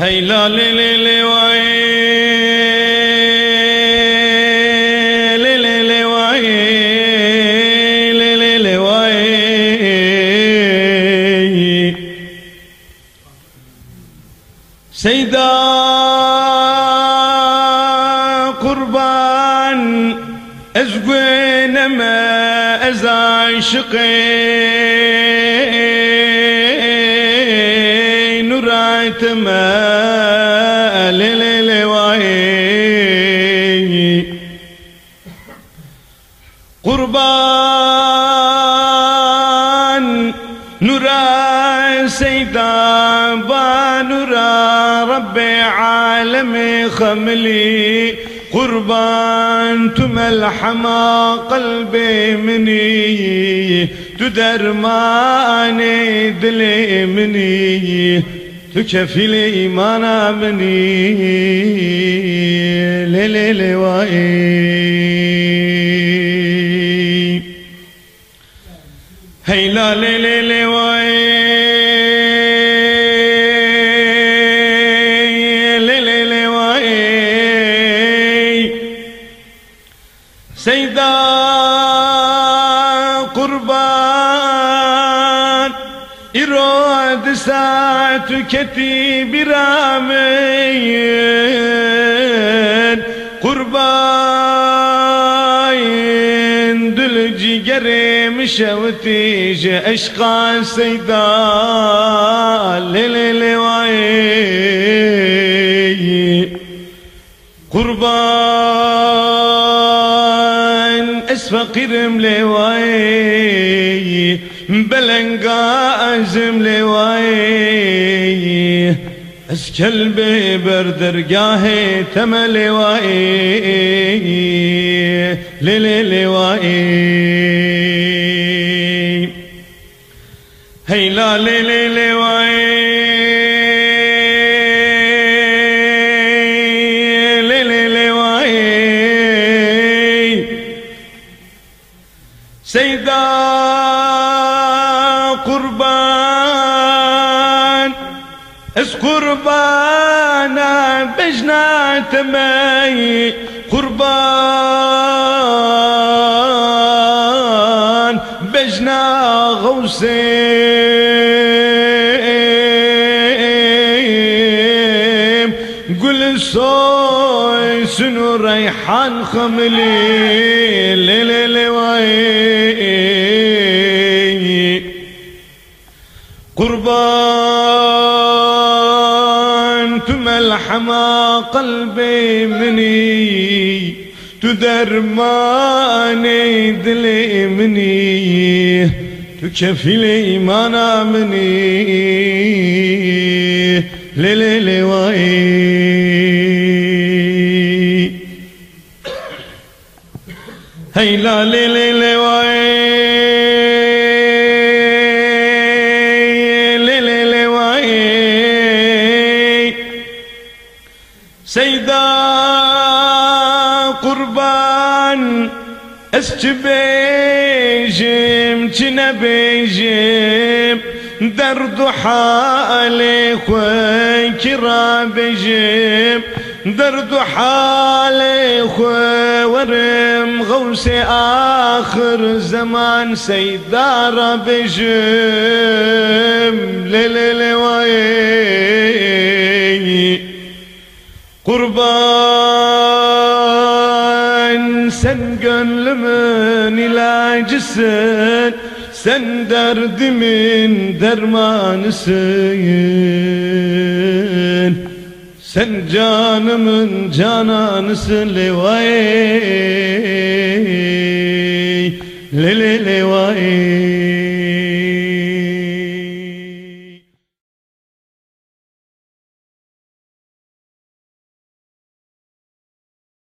هي لا لي لي لي واي. لي لي لي واي. لي لي لي واي. سيدا قربان ازقين ما ازعشقين ما قربان نرى سيدا نرى ربي عالمي خملي. قربان تملحما قلبي مني. تدرماني دلي مني. تكفي لي ما نامني ليلي لوائي هيلا ليلي لوائي ليلي لوائي سيدا İrade tüketi bir ameyin. Kurbayın dül cigerim şevtici eşka seyda lelele vayi Kurban esfakirim levayi بلنقا ازم لواي اسكلبي برد رقاهي تملي واي للي لواي هيلا للي لواي سيدا قربان اس قربانا بجنا تمي قربان بجنا غوسيم قل صوي سنو ريحان خملي ليلي قربان تملحما قلبي مني تدرماني دلي مني. تكفي لي ما نامني ليلي لواي هيلا ليلي لواي سيدا قربان اسجبيجم جنبيجم درد حالي خوي بجيب درد حالي ورم غوسي آخر زمان سيدار بجيب ليلي وي Kurban sen gönlümün ilacısın Sen derdimin dermanısın Sen canımın cananısın Levay Lele levay.